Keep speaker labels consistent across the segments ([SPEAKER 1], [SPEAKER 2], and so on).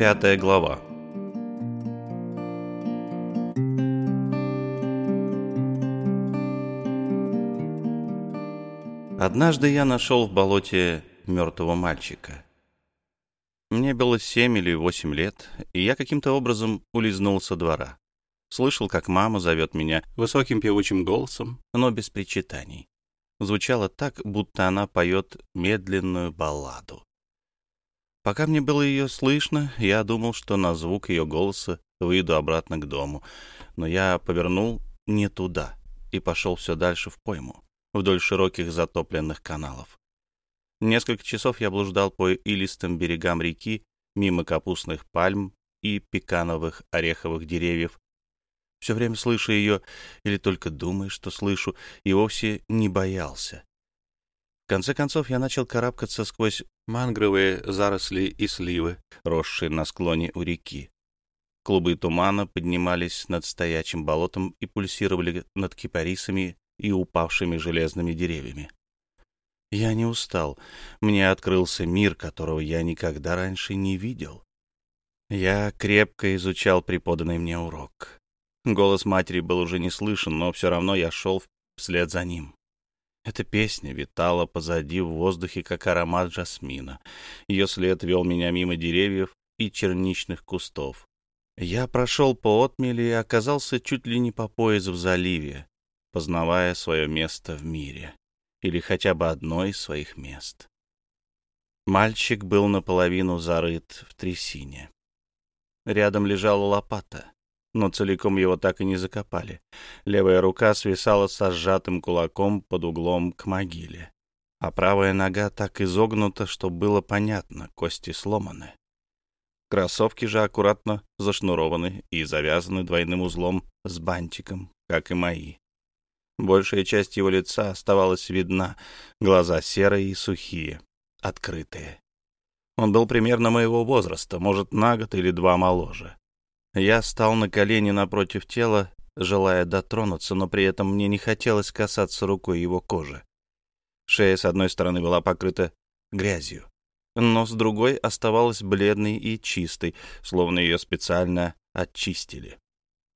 [SPEAKER 1] Пятая глава. Однажды я нашел в болоте мертвого мальчика. Мне было семь или восемь лет, и я каким-то образом улизнул со двора. Слышал, как мама зовет меня высоким певучим голосом, но без причитаний. Звучало так, будто она поет медленную балладу. Пока мне было ее слышно, я думал, что на звук ее голоса выйду обратно к дому, но я повернул не туда и пошел все дальше в пойму, вдоль широких затопленных каналов. Несколько часов я блуждал по илистым берегам реки, мимо капустных пальм и пекановых ореховых деревьев, все время слыша ее, или только думая, что слышу, и вовсе не боялся. Конце концов я начал карабкаться сквозь мангровые заросли и сливы, росшие на склоне у реки. Клубы тумана поднимались над стоячим болотом и пульсировали над кипарисами и упавшими железными деревьями. Я не устал. Мне открылся мир, которого я никогда раньше не видел. Я крепко изучал преподанный мне урок. Голос матери был уже не слышен, но все равно я шел вслед за ним. Эта песня витала позади в воздухе, как аромат жасмина. Ее след вел меня мимо деревьев и черничных кустов. Я прошел по отмели и оказался чуть ли не по пояс в заливе, познавая свое место в мире, или хотя бы одно из своих мест. Мальчик был наполовину зарыт в трясине. Рядом лежала лопата но целиком его так и не закопали. Левая рука свисала со сжатым кулаком под углом к могиле, а правая нога так изогнута, что было понятно, кости сломаны. Кроссовки же аккуратно зашнурованы и завязаны двойным узлом с бантиком, как и мои. Большая часть его лица оставалась видна, глаза серые и сухие, открытые. Он был примерно моего возраста, может, на год или два моложе. Я стал на колени напротив тела, желая дотронуться, но при этом мне не хотелось касаться рукой его кожи. Шея с одной стороны была покрыта грязью, но с другой оставалась бледной и чистой, словно ее специально очистили.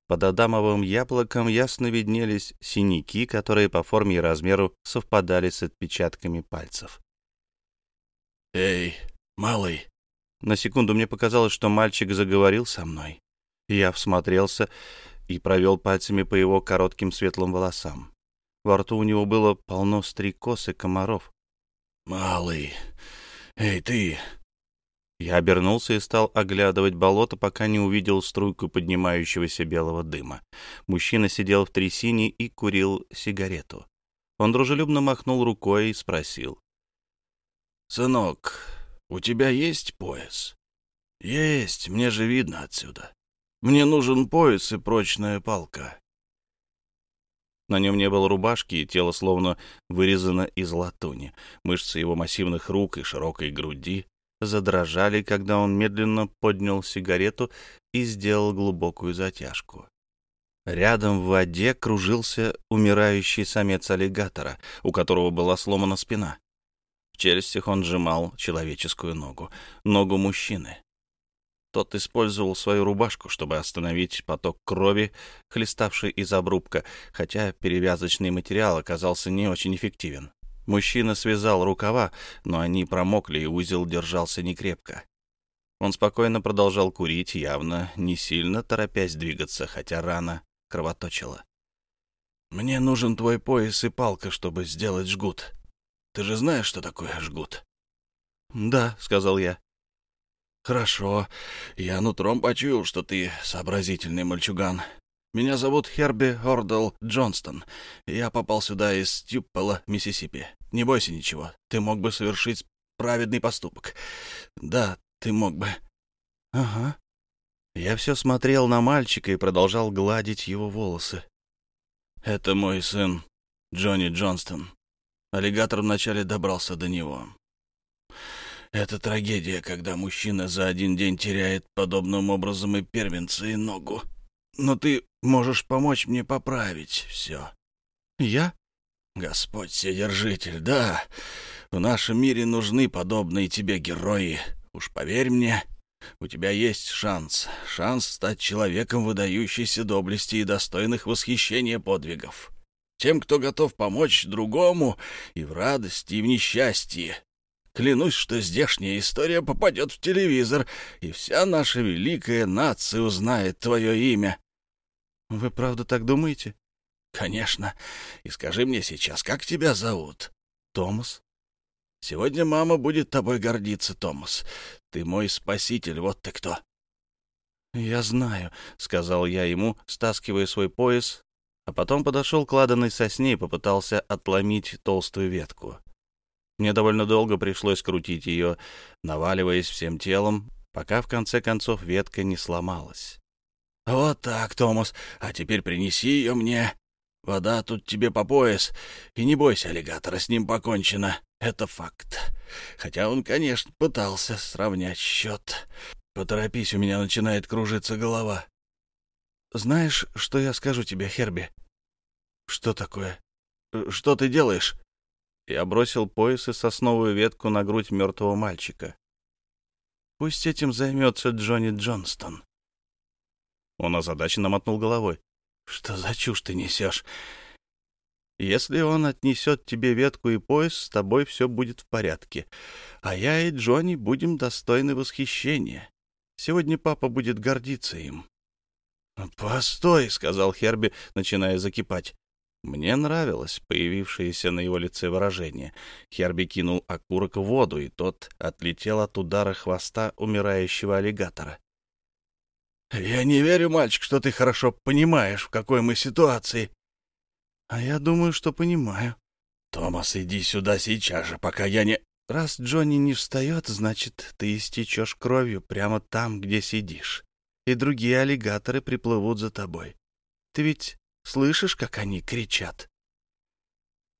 [SPEAKER 1] Под адамовым яблоком ясно виднелись синяки, которые по форме и размеру совпадали с отпечатками пальцев.
[SPEAKER 2] «Эй, малый!»
[SPEAKER 1] На секунду мне показалось, что мальчик заговорил со мной. Я всмотрелся и провел пальцами по его коротким светлым волосам. Во рту у него было полно стрекоз и комаров.
[SPEAKER 2] «Малый, эй, ты!»
[SPEAKER 1] Я обернулся и стал оглядывать болото, пока не увидел струйку поднимающегося белого дыма. Мужчина сидел в трясине и курил сигарету. Он дружелюбно махнул рукой и спросил.
[SPEAKER 2] «Сынок, у тебя есть пояс?» «Есть, мне же видно отсюда. Мне нужен пояс и прочная палка.
[SPEAKER 1] На нем не было рубашки, и тело словно вырезано из латуни. Мышцы его массивных рук и широкой груди задрожали, когда он медленно поднял сигарету и сделал глубокую затяжку. Рядом в воде кружился умирающий самец аллигатора, у которого была сломана спина. В челюстях он сжимал человеческую ногу, ногу мужчины. Тот использовал свою рубашку, чтобы остановить поток крови, хлеставший из обрубка, хотя перевязочный материал оказался не очень эффективен. Мужчина связал рукава, но они промокли, и узел держался некрепко. Он спокойно продолжал курить, явно не сильно торопясь двигаться, хотя рана кровоточила.
[SPEAKER 2] «Мне нужен твой пояс и палка, чтобы сделать жгут. Ты же знаешь, что такое жгут?»
[SPEAKER 1] «Да», — сказал я.
[SPEAKER 2] «Хорошо. Я нутром почуял, что ты сообразительный мальчуган. Меня зовут Херби Ордел Джонстон. Я попал сюда из Тюппела, Миссисипи. Не бойся ничего. Ты мог бы совершить праведный поступок. Да, ты мог бы».
[SPEAKER 1] «Ага». Я все смотрел на мальчика и продолжал гладить его волосы.
[SPEAKER 2] «Это мой сын, Джонни Джонстон. Аллигатор вначале добрался до него. Это трагедия, когда мужчина за один день теряет подобным образом и первенца, и ногу. Но ты можешь помочь мне поправить все.
[SPEAKER 1] Я?
[SPEAKER 2] Господь Вседержитель, да. В нашем мире нужны подобные тебе герои. Уж поверь мне. У тебя есть шанс. Шанс стать человеком выдающейся доблести и достойных восхищения подвигов. Тем, кто готов помочь другому и в радости, и в несчастье. Клянусь, что здешняя история попадет в телевизор, и вся наша великая нация узнает твое имя.
[SPEAKER 1] — Вы правда так думаете?
[SPEAKER 2] — Конечно. И скажи мне сейчас, как тебя зовут?
[SPEAKER 1] — Томас.
[SPEAKER 2] — Сегодня мама будет тобой гордиться, Томас. Ты мой спаситель, вот ты кто.
[SPEAKER 1] — Я знаю, — сказал я ему, стаскивая свой пояс, а потом подошел к ладанной сосне и попытался отломить толстую ветку. Мне довольно долго пришлось крутить ее, наваливаясь всем телом, пока в конце концов ветка не сломалась.
[SPEAKER 2] «Вот так, Томас, а теперь принеси ее мне. Вода тут тебе по пояс, и не бойся аллигатора, с ним покончено. Это факт. Хотя он, конечно, пытался сравнять счет. Поторопись, у меня начинает кружиться голова».
[SPEAKER 1] «Знаешь, что я скажу тебе, Херби?»
[SPEAKER 2] «Что такое? Что ты делаешь?»
[SPEAKER 1] Я бросил пояс и сосновую ветку на грудь мертвого мальчика. Пусть этим займется Джонни Джонстон. Он озадаченно мотнул головой.
[SPEAKER 2] «Что за чушь ты несешь?»
[SPEAKER 1] «Если он отнесет тебе ветку и пояс, с тобой все будет в порядке. А я и Джонни будем достойны восхищения. Сегодня папа будет гордиться им».
[SPEAKER 2] «Постой», — сказал Херби, начиная закипать.
[SPEAKER 1] Мне нравилось появившееся на его лице выражение. Херби кинул окурок в воду, и тот отлетел от удара хвоста умирающего аллигатора.
[SPEAKER 2] «Я не верю, мальчик, что ты хорошо понимаешь, в какой мы ситуации».
[SPEAKER 1] «А я думаю, что понимаю».
[SPEAKER 2] «Томас, иди сюда сейчас же, пока я не...»
[SPEAKER 1] «Раз Джонни не встает, значит, ты истечешь кровью прямо там, где сидишь, и другие аллигаторы приплывут за тобой. Ты ведь Слышишь, как они кричат?»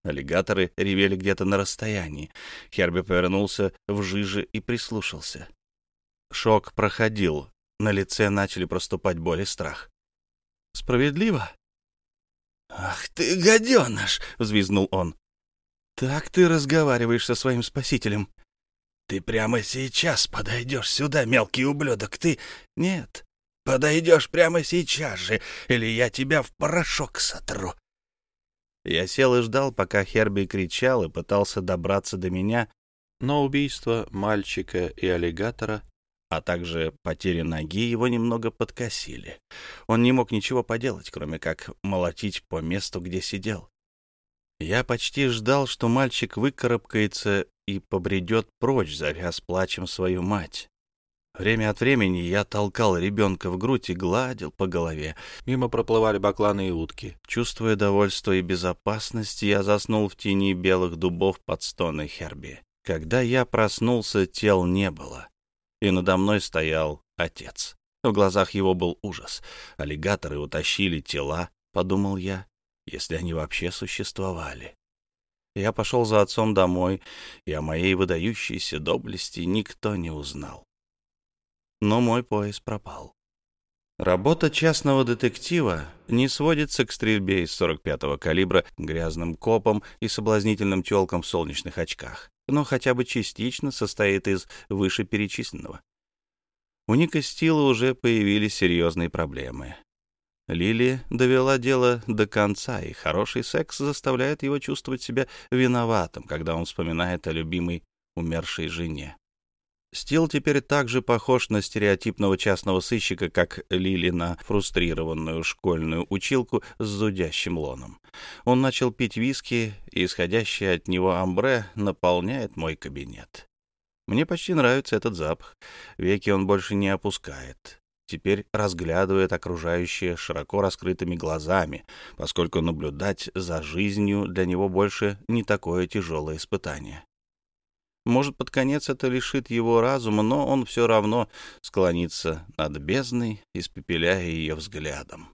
[SPEAKER 1] Аллигаторы ревели где-то на расстоянии. Херби повернулся в жиже и прислушался. Шок проходил. На лице начали проступать боль и страх. «Справедливо?»
[SPEAKER 2] «Ах ты, гаденыш!» — взвизнул он.
[SPEAKER 1] «Так ты разговариваешь со своим спасителем».
[SPEAKER 2] «Ты прямо сейчас подойдешь сюда, мелкий ублюдок, ты...»
[SPEAKER 1] «Нет,
[SPEAKER 2] Подойдешь прямо сейчас же, или я тебя в порошок сотру.
[SPEAKER 1] Я сел и ждал, пока Херби кричал и пытался добраться до меня, но убийство мальчика и аллигатора, а также потери ноги его немного подкосили. Он не мог ничего поделать, кроме как молотить по месту, где сидел. Я почти ждал, что мальчик выкарабкается и побредет прочь, зовя с плачем свою мать. Время от времени я толкал ребенка в грудь и гладил по голове. Мимо проплывали бакланы и утки. Чувствуя довольство и безопасность, я заснул в тени белых дубов под стоны Херби. Когда я проснулся, тел не было. И надо мной стоял отец. В глазах его был ужас. Аллигаторы утащили тела, подумал я, если они вообще существовали. Я пошел за отцом домой, и о моей выдающейся доблести никто не узнал но мой пояс пропал. Работа частного детектива не сводится к стрельбе из 45-го калибра, грязным копом и соблазнительным тёлкам в солнечных очках, но хотя бы частично состоит из вышеперечисленного. У Ника Стила уже появились серьезные проблемы. Лили довела дело до конца, и хороший секс заставляет его чувствовать себя виноватым, когда он вспоминает о любимой умершей жене. Стил теперь так же похож на стереотипного частного сыщика, как Лили на фрустрированную школьную училку с зудящим лоном. Он начал пить виски, и исходящее от него амбре наполняет мой кабинет. Мне почти нравится этот запах. Веки он больше не опускает. Теперь разглядывает окружающее широко раскрытыми глазами, поскольку наблюдать за жизнью для него больше не такое тяжелое испытание. Может, под конец это лишит его разума, но он все равно склонится над бездной, испепеляя ее взглядом.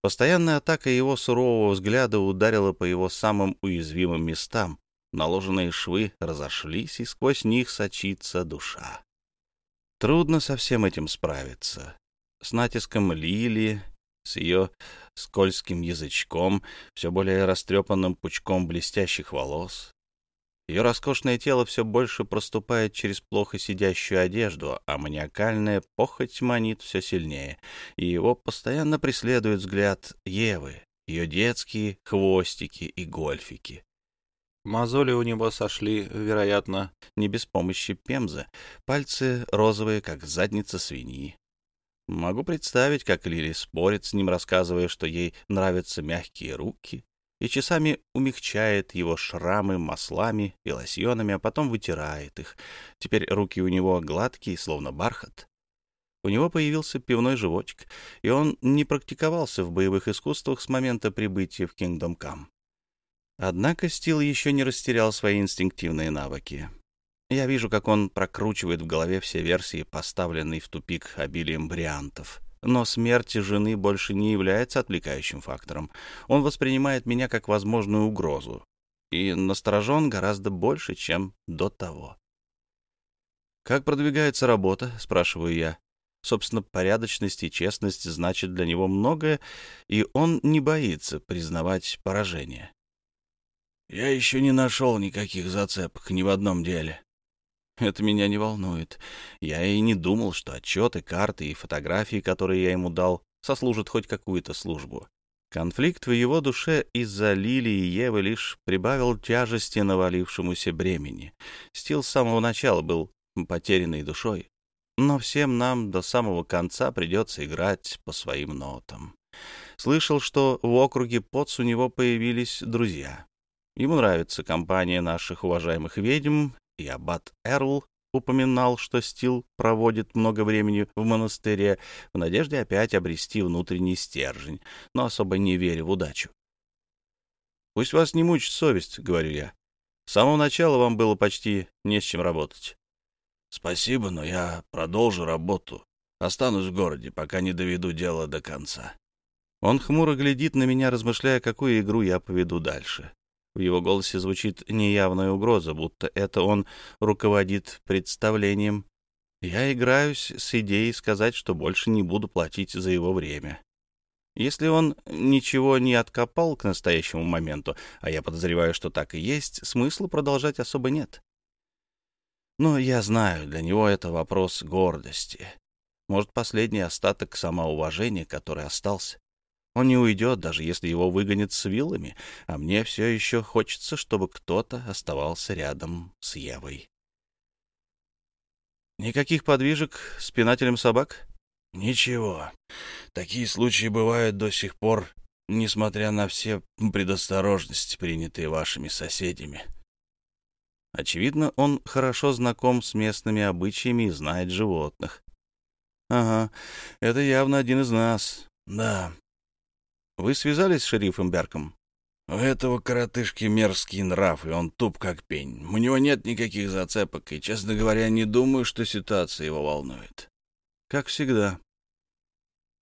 [SPEAKER 1] Постоянная атака его сурового взгляда ударила по его самым уязвимым местам. Наложенные швы разошлись, и сквозь них сочится душа. Трудно со всем этим справиться. С натиском Лили, с ее скользким язычком, все более растрепанным пучком блестящих волос, Ее роскошное тело все больше проступает через плохо сидящую одежду, а маниакальная похоть манит все сильнее, и его постоянно преследует взгляд Евы, ее детские хвостики и гольфики. Мозоли у него сошли, вероятно, не без помощи пемзы, пальцы розовые, как задница свиньи. Могу представить, как Лили спорит с ним, рассказывая, что ей нравятся мягкие руки, и часами умягчает его шрамы маслами и лосьонами, а потом вытирает их. Теперь руки у него гладкие, словно бархат. У него появился пивной животик, и он не практиковался в боевых искусствах с момента прибытия в Kingdom Come. Однако Стил еще не растерял свои инстинктивные навыки. Я вижу, как он прокручивает в голове все версии, поставленные в тупик обилием вариантов. Но смерть жены больше не является отвлекающим фактором. Он воспринимает меня как возможную угрозу. И насторожен гораздо больше, чем до того. «Как продвигается работа?» — спрашиваю я. Собственно, порядочность и честность значит для него многое, и он не боится признавать поражение.
[SPEAKER 2] «Я еще не нашел никаких зацепок ни в одном деле»,
[SPEAKER 1] это меня не волнует. Я и не думал, что отчеты, карты и фотографии, которые я ему дал, сослужат хоть какую-то службу. Конфликт в его душе из-за Лили и Евы лишь прибавил тяжести навалившемуся бремени. Стил с самого начала был потерянной душой. Но всем нам до самого конца придется играть по своим нотам. Слышал, что в округе Поц у него появились друзья. Ему нравится компания наших уважаемых ведьм и аббат Эрл упоминал, что Стил проводит много времени в монастыре в надежде опять обрести внутренний стержень, но особо не веря в удачу. «Пусть вас не мучит совесть», — говорю я. «С самого начала вам было почти не с чем работать».
[SPEAKER 2] «Спасибо, но я продолжу работу. Останусь в городе, пока не доведу дело до конца».
[SPEAKER 1] Он хмуро глядит на меня, размышляя, какую игру я поведу дальше. В его голосе звучит неявная угроза, будто это он руководит представлением. Я играюсь с идеей сказать, что больше не буду платить за его время. Если он ничего не откопал к настоящему моменту, а я подозреваю, что так и есть, смысла продолжать особо нет. Но я знаю, для него это вопрос гордости. Может, последний остаток самоуважения, который остался. Он не уйдет, даже если его выгонят с вилами, а мне все еще хочется, чтобы кто-то оставался рядом с Евой. Никаких подвижек с пинателем собак?
[SPEAKER 2] Ничего. Такие случаи бывают до сих пор, несмотря на все предосторожности, принятые вашими соседями.
[SPEAKER 1] Очевидно, он хорошо знаком с местными обычаями и знает животных. Ага, это явно один из нас.
[SPEAKER 2] Да,
[SPEAKER 1] вы связались с шерифом Берком?
[SPEAKER 2] У этого коротышки мерзкий нрав, и он туп как пень. У него нет никаких зацепок, и, честно говоря, не думаю, что ситуация его волнует.
[SPEAKER 1] Как всегда.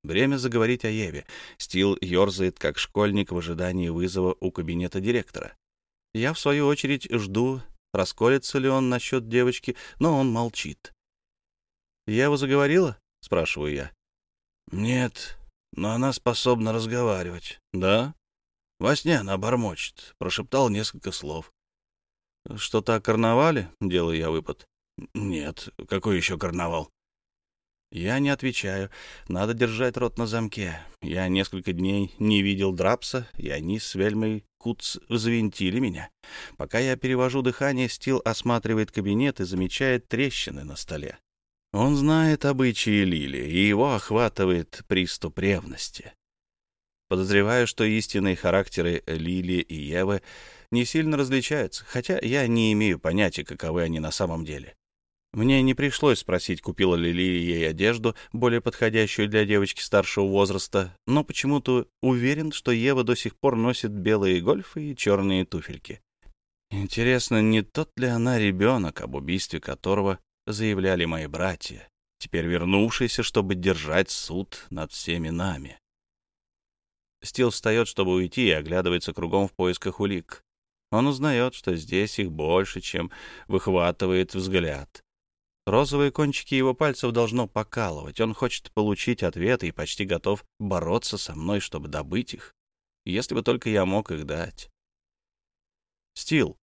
[SPEAKER 1] Время заговорить о Еве. Стил ерзает, как школьник в ожидании вызова у кабинета директора. Я, в свою очередь, жду, расколется ли он насчет девочки, но он молчит. «Ева заговорила?» — спрашиваю я.
[SPEAKER 2] «Нет, но она способна разговаривать.
[SPEAKER 1] Да?
[SPEAKER 2] Во сне она бормочет, прошептал несколько слов.
[SPEAKER 1] Что-то о карнавале? Делаю я выпад.
[SPEAKER 2] Нет, какой еще карнавал?
[SPEAKER 1] Я не отвечаю. Надо держать рот на замке. Я несколько дней не видел Драпса, и они с Вельмой Куц взвинтили меня. Пока я перевожу дыхание, Стил осматривает кабинет и замечает трещины на столе. Он знает обычаи Лили, и его охватывает приступ ревности. Подозреваю, что истинные характеры Лили и Евы не сильно различаются, хотя я не имею понятия, каковы они на самом деле. Мне не пришлось спросить, купила ли Лили ей одежду, более подходящую для девочки старшего возраста, но почему-то уверен, что Ева до сих пор носит белые гольфы и черные туфельки. Интересно, не тот ли она ребенок, об убийстве которого заявляли мои братья, теперь вернувшиеся, чтобы держать суд над всеми нами. Стил встает, чтобы уйти, и оглядывается кругом в поисках улик. Он узнает, что здесь их больше, чем выхватывает взгляд. Розовые кончики его пальцев должно покалывать. Он хочет получить ответы и почти готов бороться со мной, чтобы добыть их. Если бы только я мог их дать. Стил,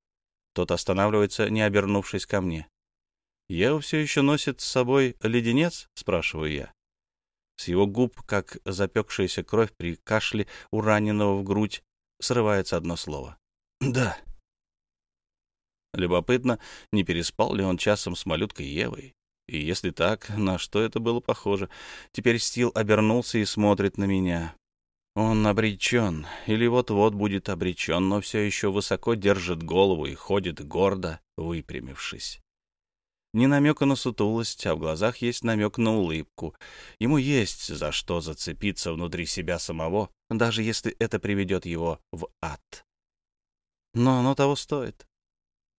[SPEAKER 1] Тот останавливается, не обернувшись ко мне. «Ео все еще носит с собой леденец?» — спрашиваю я. С его губ, как запекшаяся кровь при кашле у раненого в грудь, срывается одно слово. «Да». Любопытно, не переспал ли он часом с малюткой Евой? И если так, на что это было похоже? Теперь Стил обернулся и смотрит на меня. Он обречен, или вот-вот будет обречен, но все еще высоко держит голову и ходит гордо, выпрямившись. Ни намека на сутулость, а в глазах есть намек на улыбку. Ему есть за что зацепиться внутри себя самого, даже если это приведет его в ад. Но оно того стоит.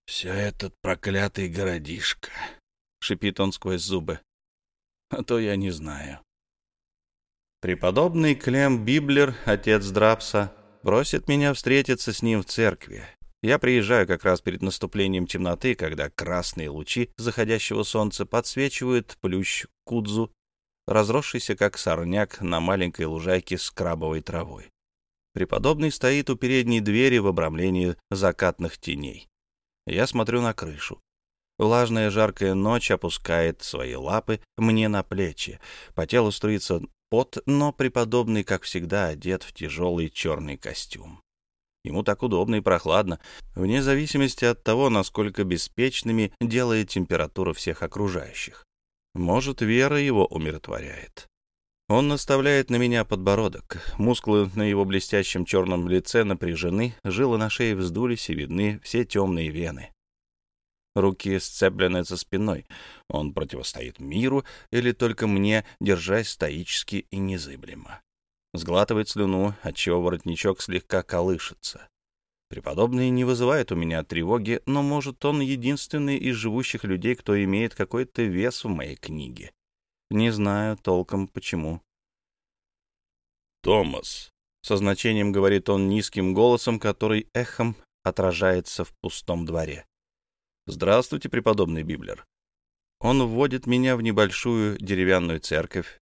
[SPEAKER 2] «Все этот проклятый городишко», — шипит он сквозь зубы. «А то я не знаю».
[SPEAKER 1] Преподобный Клем Библер, отец Драпса, просит меня встретиться с ним в церкви. Я приезжаю как раз перед наступлением темноты, когда красные лучи заходящего солнца подсвечивают плющ кудзу, разросшийся как сорняк на маленькой лужайке с крабовой травой. Преподобный стоит у передней двери в обрамлении закатных теней. Я смотрю на крышу. Влажная жаркая ночь опускает свои лапы мне на плечи. По телу струится пот, но преподобный, как всегда, одет в тяжелый черный костюм. Ему так удобно и прохладно, вне зависимости от того, насколько беспечными делает температура всех окружающих. Может, вера его умиротворяет. Он наставляет на меня подбородок. Мускулы на его блестящем черном лице напряжены, жилы на шее вздулись и видны все темные вены. Руки сцеплены за спиной. Он противостоит миру или только мне, держась стоически и незыблемо сглатывает слюну, отчего воротничок слегка колышется. Преподобный не вызывает у меня тревоги, но, может, он единственный из живущих людей, кто имеет какой-то вес в моей книге. Не знаю толком почему.
[SPEAKER 2] «Томас», —
[SPEAKER 1] со значением говорит он низким голосом, который эхом отражается в пустом дворе. «Здравствуйте, преподобный Библер». Он вводит меня в небольшую деревянную церковь,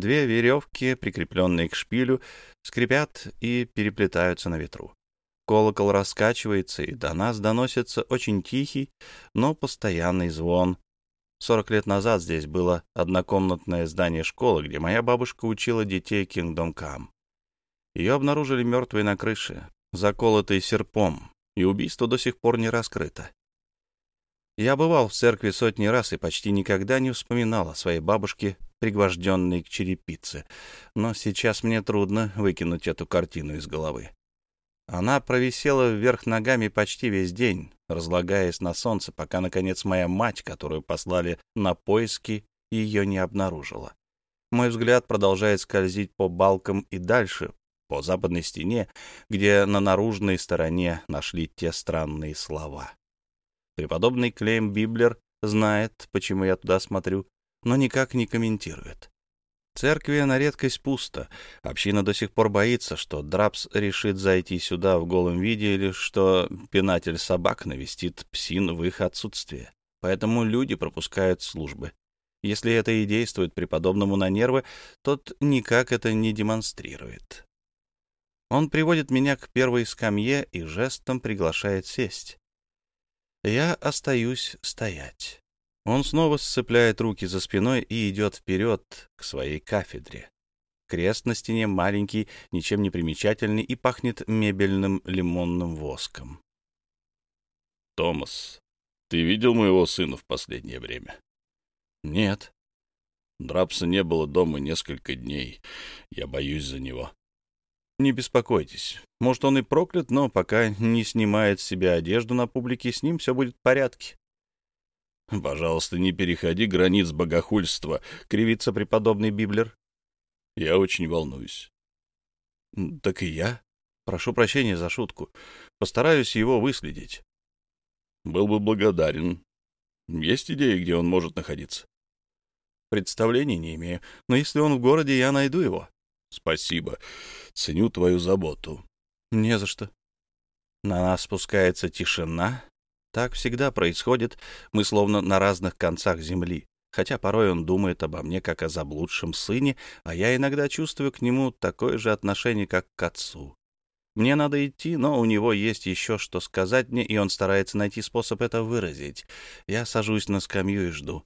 [SPEAKER 1] Две веревки, прикрепленные к шпилю, скрипят и переплетаются на ветру. Колокол раскачивается, и до нас доносится очень тихий, но постоянный звон. Сорок лет назад здесь было однокомнатное здание школы, где моя бабушка учила детей Kingdom Come. Ее обнаружили мертвой на крыше, заколотой серпом, и убийство до сих пор не раскрыто. Я бывал в церкви сотни раз и почти никогда не вспоминал о своей бабушке пригвожденный к черепице. Но сейчас мне трудно выкинуть эту картину из головы. Она провисела вверх ногами почти весь день, разлагаясь на солнце, пока, наконец, моя мать, которую послали на поиски, ее не обнаружила. Мой взгляд продолжает скользить по балкам и дальше, по западной стене, где на наружной стороне нашли те странные слова. Преподобный Клейм Библер знает, почему я туда смотрю, но никак не комментирует. Церкви на редкость пусто. Община до сих пор боится, что Драпс решит зайти сюда в голом виде или что пинатель собак навестит псин в их отсутствие. Поэтому люди пропускают службы. Если это и действует преподобному на нервы, тот никак это не демонстрирует. Он приводит меня к первой скамье и жестом приглашает сесть. Я остаюсь стоять. Он снова сцепляет руки за спиной и идет вперед к своей кафедре. Крест на стене маленький, ничем не примечательный и пахнет мебельным лимонным воском.
[SPEAKER 2] «Томас, ты видел моего сына в последнее время?»
[SPEAKER 1] «Нет».
[SPEAKER 2] Драпса не было дома несколько дней. Я боюсь за него.
[SPEAKER 1] «Не беспокойтесь. Может, он и проклят, но пока не снимает с себя одежду на публике, с ним все будет в порядке.
[SPEAKER 2] Пожалуйста, не переходи границ богохульства, — кривится преподобный Библер. Я очень волнуюсь.
[SPEAKER 1] Так и я. Прошу прощения за шутку. Постараюсь его выследить.
[SPEAKER 2] Был бы благодарен. Есть идеи, где он может находиться?
[SPEAKER 1] Представления не имею, но если он в городе, я найду его.
[SPEAKER 2] Спасибо. Ценю твою заботу.
[SPEAKER 1] Не за что. На нас спускается тишина, так всегда происходит, мы словно на разных концах земли. Хотя порой он думает обо мне как о заблудшем сыне, а я иногда чувствую к нему такое же отношение, как к отцу. Мне надо идти, но у него есть еще что сказать мне, и он старается найти способ это выразить. Я сажусь на скамью и жду.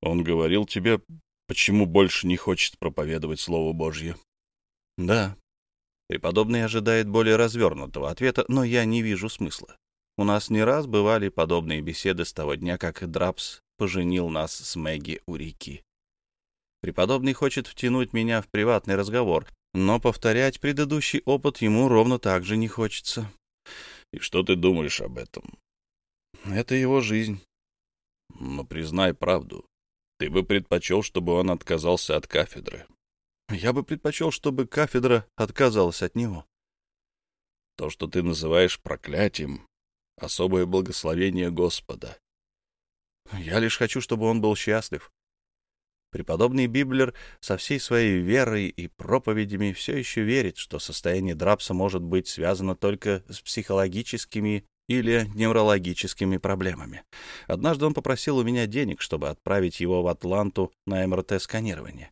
[SPEAKER 2] Он говорил тебе, почему больше не хочет проповедовать Слово Божье?
[SPEAKER 1] Да. Преподобный ожидает более развернутого ответа, но я не вижу смысла. У нас не раз бывали подобные беседы с того дня, как Драпс поженил нас с Мэгги у реки. Преподобный хочет втянуть меня в приватный разговор, но повторять предыдущий опыт ему ровно так же не хочется.
[SPEAKER 2] И что ты думаешь об этом?
[SPEAKER 1] Это его жизнь.
[SPEAKER 2] Но признай правду. Ты бы предпочел, чтобы он отказался от кафедры.
[SPEAKER 1] Я бы предпочел, чтобы кафедра отказалась от него.
[SPEAKER 2] То, что ты называешь проклятием, — особое благословение Господа.
[SPEAKER 1] Я лишь хочу, чтобы он был счастлив. Преподобный Библер со всей своей верой и проповедями все еще верит, что состояние Драпса может быть связано только с психологическими или неврологическими проблемами. Однажды он попросил у меня денег, чтобы отправить его в Атланту на МРТ-сканирование.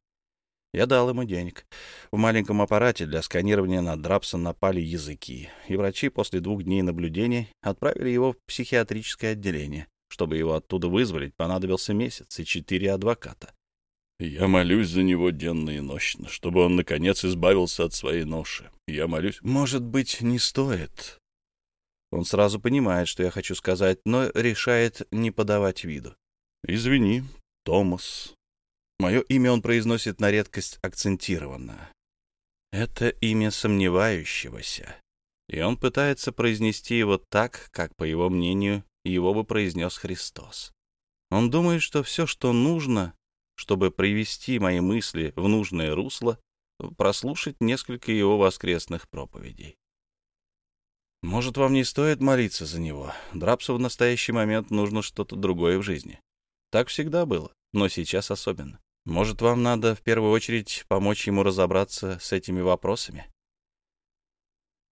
[SPEAKER 1] Я дал ему денег. В маленьком аппарате для сканирования на Драпса напали языки, и врачи после двух дней наблюдений отправили его в психиатрическое отделение. Чтобы его оттуда вызволить, понадобился месяц и четыре адвоката.
[SPEAKER 2] Я молюсь за него денно и ночно, чтобы он, наконец, избавился от своей ноши. Я молюсь...
[SPEAKER 1] Может быть, не стоит. Он сразу понимает, что я хочу сказать, но решает не подавать виду.
[SPEAKER 2] Извини, Томас.
[SPEAKER 1] Мое имя он произносит на редкость акцентированно. Это имя сомневающегося. И он пытается произнести его так, как, по его мнению, его бы произнес Христос. Он думает, что все, что нужно, чтобы привести мои мысли в нужное русло, прослушать несколько его воскресных проповедей. Может, вам не стоит молиться за него? Драпсу в настоящий момент нужно что-то другое в жизни. Так всегда было, но сейчас особенно. Может, вам надо в первую очередь помочь ему разобраться с этими вопросами?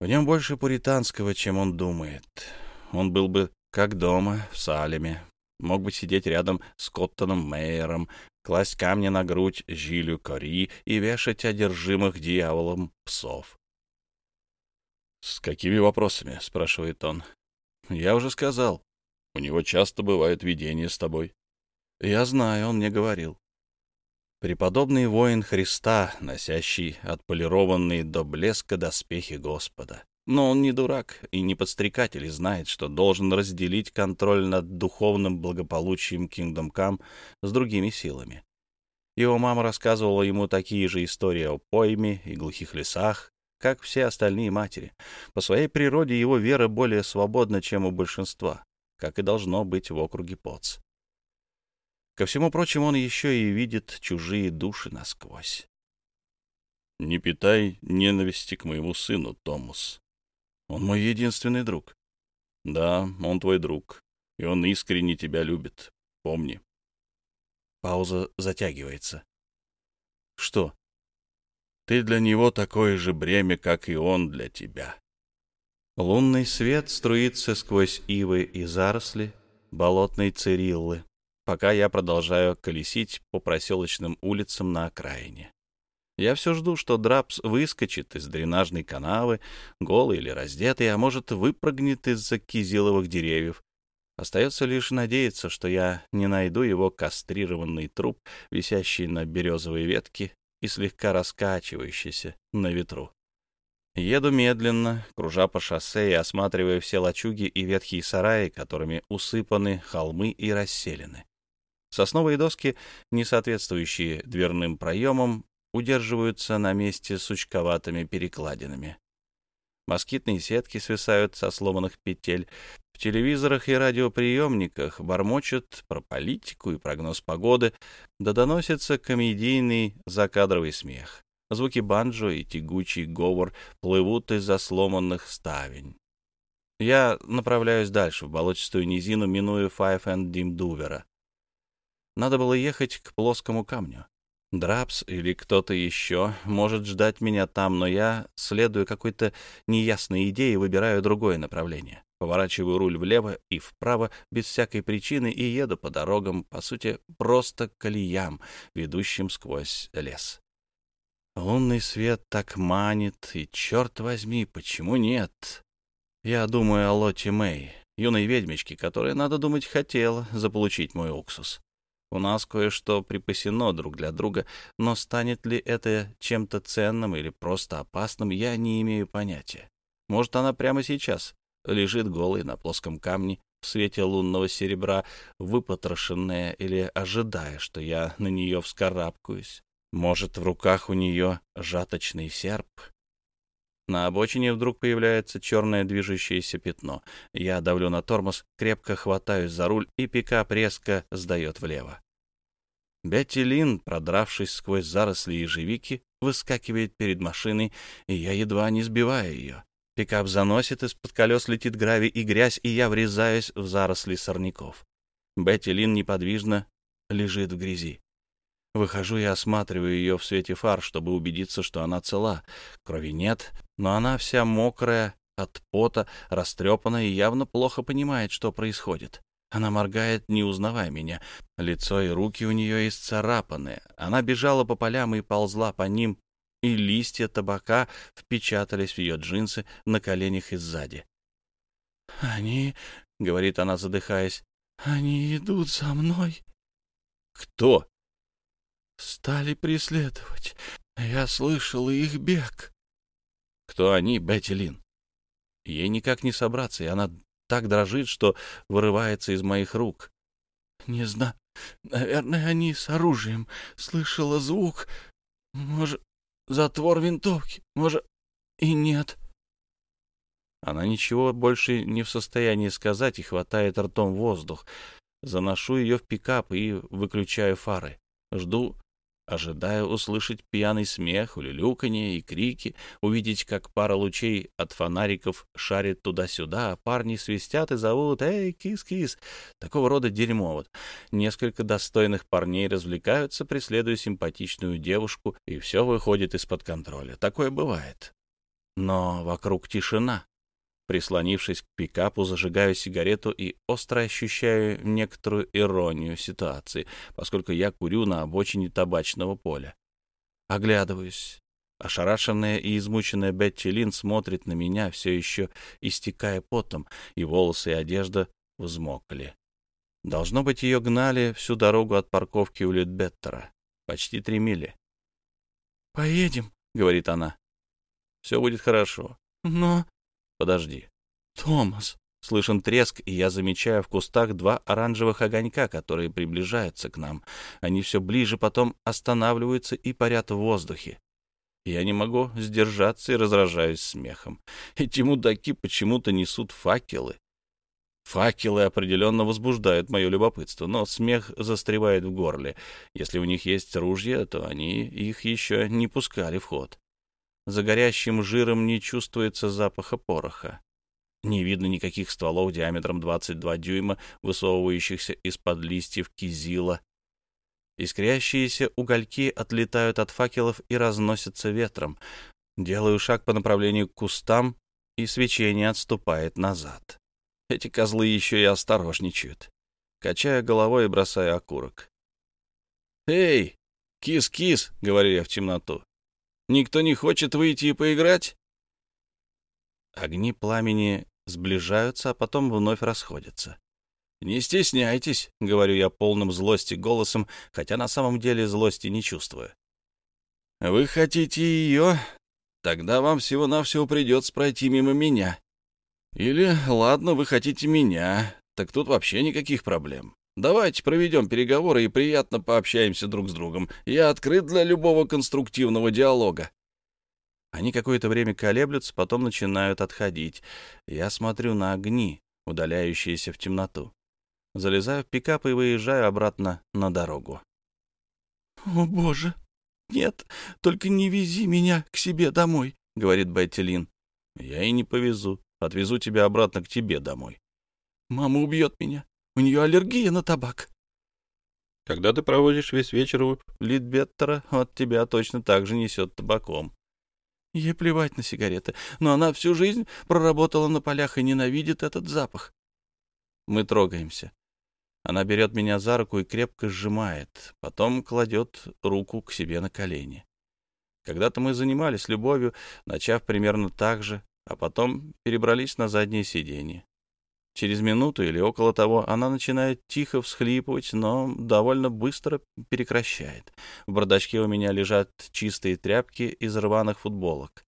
[SPEAKER 1] В нем больше пуританского, чем он думает. Он был бы как дома, в Салеме, мог бы сидеть рядом с Коттоном Мейером, класть камни на грудь Жилю Кори и вешать одержимых дьяволом псов.
[SPEAKER 2] «С какими вопросами?» — спрашивает он.
[SPEAKER 1] «Я уже сказал.
[SPEAKER 2] У него часто бывают видения с тобой».
[SPEAKER 1] «Я знаю, он мне говорил. Преподобный воин Христа, носящий отполированные до блеска доспехи Господа. Но он не дурак и не подстрекатель, и знает, что должен разделить контроль над духовным благополучием Kingdom Come с другими силами. Его мама рассказывала ему такие же истории о пойме и глухих лесах, как все остальные матери. По своей природе его вера более свободна, чем у большинства, как и должно быть в округе Потс. Ко всему прочему, он еще и видит чужие души насквозь.
[SPEAKER 2] «Не питай ненависти к моему сыну, Томас.
[SPEAKER 1] Он мой единственный друг.
[SPEAKER 2] Да, он твой друг, и он искренне тебя любит. Помни.
[SPEAKER 1] Пауза затягивается. Что?
[SPEAKER 2] Ты для него такое же бремя, как и он для тебя.
[SPEAKER 1] Лунный свет струится сквозь ивы и заросли болотной цириллы, пока я продолжаю колесить по проселочным улицам на окраине. Я все жду, что Драпс выскочит из дренажной канавы, голый или раздетый, а может, выпрыгнет из-за кизиловых деревьев. Остается лишь надеяться, что я не найду его кастрированный труп, висящий на березовой ветке и слегка раскачивающийся на ветру. Еду медленно, кружа по шоссе и осматривая все лачуги и ветхие сараи, которыми усыпаны холмы и расселены. Сосновые доски, не соответствующие дверным проемам, удерживаются на месте сучковатыми перекладинами. Москитные сетки свисают со сломанных петель. В телевизорах и радиоприемниках бормочут про политику и прогноз погоды, да доносится комедийный закадровый смех. Звуки банджо и тягучий говор плывут из-за сломанных ставень. Я направляюсь дальше, в болотистую низину, минуя Five and Dim Дувера. Надо было ехать к плоскому камню. Драпс или кто-то еще может ждать меня там, но я, следуя какой-то неясной идее, выбираю другое направление. Поворачиваю руль влево и вправо без всякой причины и еду по дорогам, по сути, просто колеям, ведущим сквозь лес. Лунный свет так манит, и, черт возьми, почему нет? Я думаю о Лоте Мэй, юной ведьмичке, которая, надо думать, хотела заполучить мой уксус. У нас кое-что припасено друг для друга, но станет ли это чем-то ценным или просто опасным, я не имею понятия. Может, она прямо сейчас лежит голой на плоском камне в свете лунного серебра, выпотрошенная или ожидая, что я на нее вскарабкаюсь. Может, в руках у нее жаточный серп? На обочине вдруг появляется черное движущееся пятно. Я давлю на тормоз, крепко хватаюсь за руль, и пикап резко сдает влево. Бетти Лин, продравшись сквозь заросли ежевики, выскакивает перед машиной, и я едва не сбиваю ее. Пикап заносит, из-под колес летит гравий и грязь, и я врезаюсь в заросли сорняков. Бетти Лин неподвижно лежит в грязи. Выхожу и осматриваю ее в свете фар, чтобы убедиться, что она цела. Крови нет, но она вся мокрая от пота, растрепанная и явно плохо понимает, что происходит. Она моргает, не узнавая меня. Лицо и руки у нее исцарапаны. Она бежала по полям и ползла по ним, и листья табака впечатались в ее джинсы на коленях и сзади. «Они...» — говорит она, задыхаясь. «Они идут за мной».
[SPEAKER 2] «Кто?»
[SPEAKER 1] «Стали преследовать. Я слышал их бег».
[SPEAKER 2] «Кто они, Бетти Лин?»
[SPEAKER 1] Ей никак не собраться, и она так дрожит, что вырывается из моих рук. «Не знаю. Наверное, они с оружием. Слышала звук. Может, затвор винтовки. Может, и нет». Она ничего больше не в состоянии сказать и хватает ртом воздух. Заношу ее в пикап и выключаю фары. Жду, ожидая услышать пьяный смех, улюлюканье и крики, увидеть, как пара лучей от фонариков шарит туда-сюда, а парни свистят и зовут «Эй, кис-кис!» Такого рода дерьмо вот. Несколько достойных парней развлекаются, преследуя симпатичную девушку, и все выходит из-под контроля. Такое бывает. Но вокруг тишина. Прислонившись к пикапу, зажигаю сигарету и остро ощущаю некоторую иронию ситуации, поскольку я курю на обочине табачного поля. Оглядываюсь. Ошарашенная и измученная Бетти Лин смотрит на меня, все еще истекая потом, и волосы и одежда взмокли. Должно быть, ее гнали всю дорогу от парковки у Литбеттера. Почти три мили. «Поедем», — говорит она. «Все будет хорошо». «Но...» Подожди. Томас. Слышен треск, и я замечаю в кустах два оранжевых огонька, которые приближаются к нам. Они все ближе, потом останавливаются и парят в воздухе. Я не могу сдержаться и разражаюсь смехом. Эти мудаки почему-то несут факелы. Факелы определенно возбуждают мое любопытство, но смех застревает в горле. Если у них есть ружья, то они их еще не пускали в ход. За горящим жиром не чувствуется запаха пороха. Не видно никаких стволов диаметром 22 дюйма, высовывающихся из-под листьев кизила. Искрящиеся угольки отлетают от факелов и разносятся ветром. Делаю шаг по направлению к кустам, и свечение отступает назад. Эти козлы еще и осторожничают. Качаю головой и бросаю окурок. «Эй, кис-кис!» — говорю я в темноту. Никто не хочет выйти и поиграть?» Огни пламени сближаются, а потом вновь расходятся. «Не стесняйтесь», — говорю я полным злости голосом, хотя на самом деле злости не чувствую. «Вы хотите ее? Тогда вам всего-навсего придется пройти мимо меня. Или, ладно, вы хотите меня, так тут вообще никаких проблем. Давайте проведем переговоры и приятно пообщаемся друг с другом. Я открыт для любого конструктивного диалога. Они какое-то время колеблются, потом начинают отходить. Я смотрю на огни, удаляющиеся в темноту. Залезаю в пикап и выезжаю обратно на дорогу. «О, боже! Нет, только не вези меня к себе домой», — говорит Бетти Лин. «Я и не повезу. Отвезу тебя обратно к тебе домой». «Мама убьет меня. У нее аллергия на табак. Когда ты проводишь весь вечер у Литбеттера, от тебя точно так же несет табаком. Ей плевать на сигареты, но она всю жизнь проработала на полях и ненавидит этот запах. Мы трогаемся. Она берет меня за руку и крепко сжимает, потом кладет руку к себе на колени. Когда-то мы занимались любовью, начав примерно так же, а потом перебрались на заднее сиденье. Через минуту или около того она начинает тихо всхлипывать, но довольно быстро прекращает. В бардачке у меня лежат чистые тряпки из рваных футболок.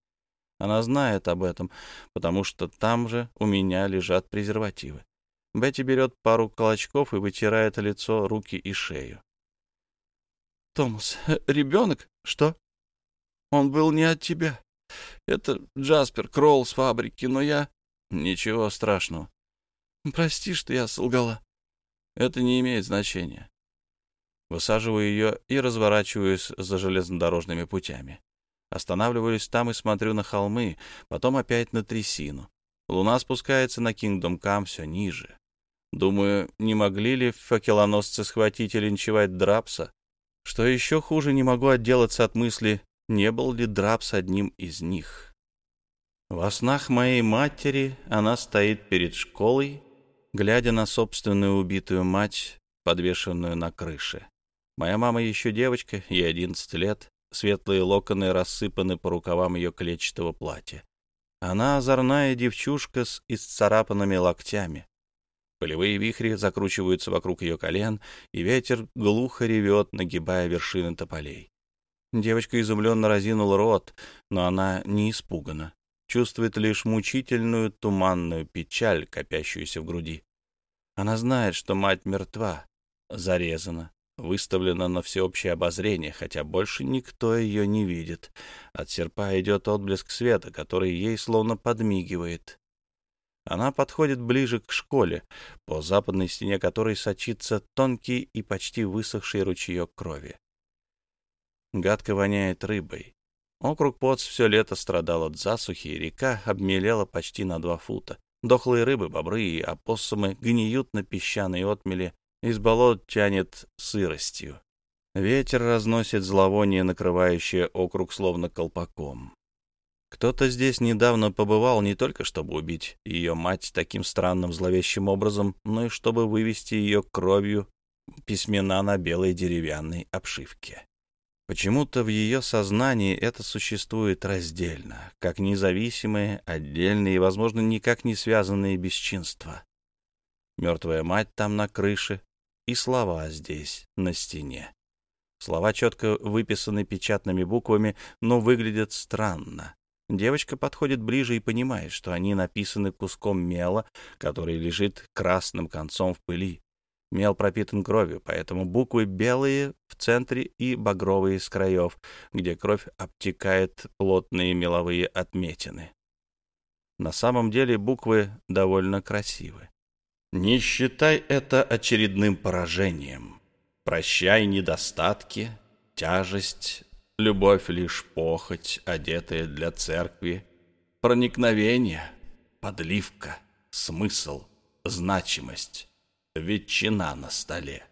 [SPEAKER 1] Она знает об этом, потому что там же у меня лежат презервативы. Бетти берет пару колочков и вытирает лицо, руки и шею. «Томас, ребенок? Что?» «Он был не от тебя. Это Джаспер Кролл с фабрики, но я...» «Ничего страшного. Прости, что я солгала. Это не имеет значения. Высаживаю ее и разворачиваюсь за железнодорожными путями. Останавливаюсь там и смотрю на холмы, потом опять на трясину. Луна спускается на Кингдом Кам все ниже. Думаю, не могли ли факелоносцы схватить и линчевать Драпса? Что еще хуже, не могу отделаться от мысли, не был ли Драпс одним из них. Во снах моей матери она стоит перед школой, глядя на собственную убитую мать, подвешенную на крыше. Моя мама еще девочка, ей одиннадцать лет, светлые локоны рассыпаны по рукавам ее клетчатого платья. Она озорная девчушка с исцарапанными локтями. Полевые вихри закручиваются вокруг ее колен, и ветер глухо ревет, нагибая вершины тополей. Девочка изумленно разинула рот, но она не испугана чувствует лишь мучительную туманную печаль, копящуюся в груди. Она знает, что мать мертва, зарезана, выставлена на всеобщее обозрение, хотя больше никто ее не видит. От серпа идет отблеск света, который ей словно подмигивает. Она подходит ближе к школе, по западной стене которой сочится тонкий и почти высохший ручеек крови. Гадко воняет рыбой. Округ Поц все лето страдал от засухи, и река обмелела почти на два фута. Дохлые рыбы, бобры и опоссумы гниют на песчаной отмеле, из болот тянет сыростью. Ветер разносит зловоние, накрывающее округ словно колпаком. Кто-то здесь недавно побывал не только чтобы убить ее мать таким странным зловещим образом, но и чтобы вывести ее кровью письмена на белой деревянной обшивке. Почему-то в ее сознании это существует раздельно, как независимые, отдельные и, возможно, никак не связанные бесчинства. Мертвая мать там на крыше и слова здесь, на стене. Слова четко выписаны печатными буквами, но выглядят странно. Девочка подходит ближе и понимает, что они написаны куском мела, который лежит красным концом в пыли. Мел пропитан кровью, поэтому буквы белые в центре и багровые с краев, где кровь обтекает плотные меловые отметины. На самом деле буквы довольно красивы. Не считай это очередным поражением. Прощай недостатки, тяжесть, любовь лишь похоть, одетая для церкви, проникновение, подливка, смысл, значимость ветчина на столе.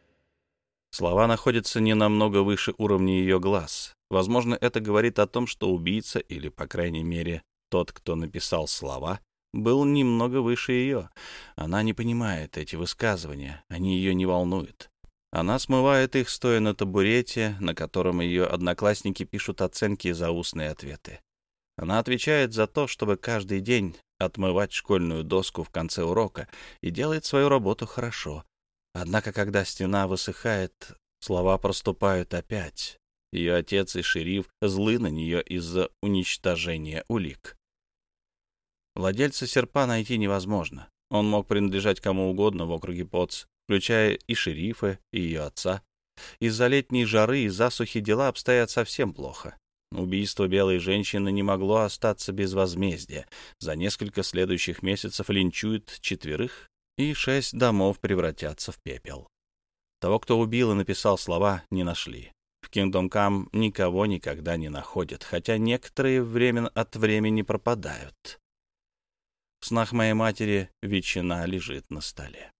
[SPEAKER 1] Слова находятся не намного выше уровня ее глаз. Возможно, это говорит о том, что убийца, или, по крайней мере, тот, кто написал слова, был немного выше ее. Она не понимает эти высказывания, они ее не волнуют. Она смывает их, стоя на табурете, на котором ее одноклассники пишут оценки за устные ответы. Она отвечает за то, чтобы каждый день отмывать школьную доску в конце урока и делает свою работу хорошо. Однако, когда стена высыхает, слова проступают опять. Ее отец и шериф злы на нее из-за уничтожения улик. Владельца серпа найти невозможно. Он мог принадлежать кому угодно в округе Потс, включая и шерифа, и ее отца. Из-за летней жары и засухи дела обстоят совсем плохо. Убийство белой женщины не могло остаться без возмездия. За несколько следующих месяцев линчуют четверых, и шесть домов превратятся в пепел. Того, кто убил и написал слова, не нашли. В Kingdom Come никого никогда не находят, хотя некоторые время от времени пропадают. В снах моей матери ветчина лежит на столе.